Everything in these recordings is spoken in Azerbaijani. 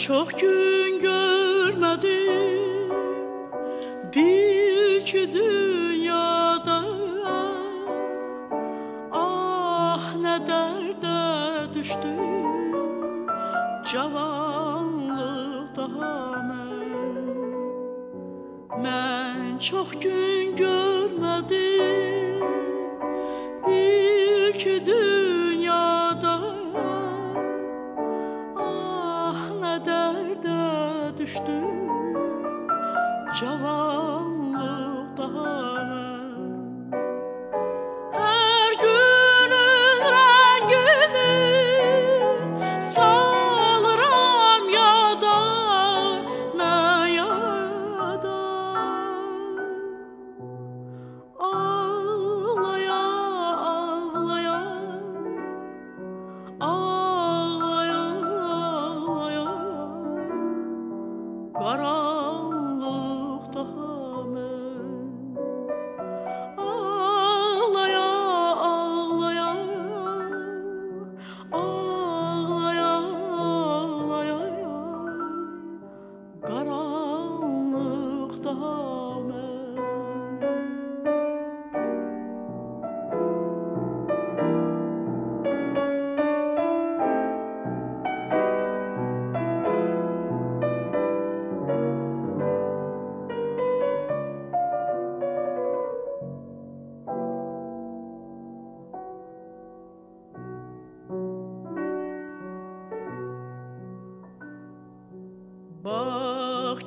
çok gün görmedim. Bil ki dünyada Ah ne derde düştüm. Cavanlıkta mən Mən çox gün görmedim. Bil ki dünyada düştü. Cavallı daha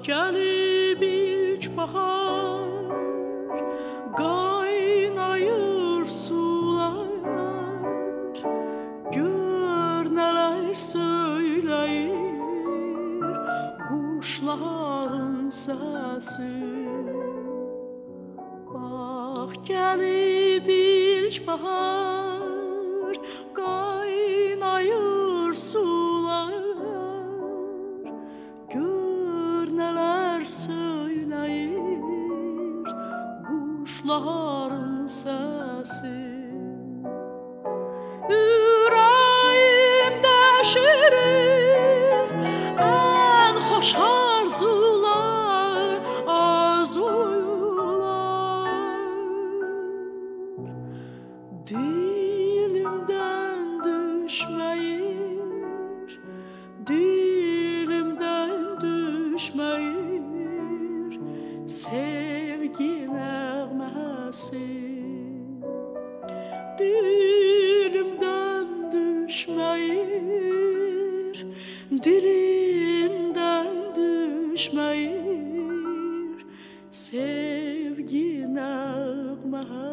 gəlib ilk bahar Qaynayır sular. Gör nələr söyləyir Quşların səsi Bax gəlib ilk söyləyir quşların səsi Ürəyimdə şirin ən xoş arzular, arzular. Dilimdən sevgi vermesi Dilimden düşmeyir, dilimden düşmeyir. Sevgi vermesi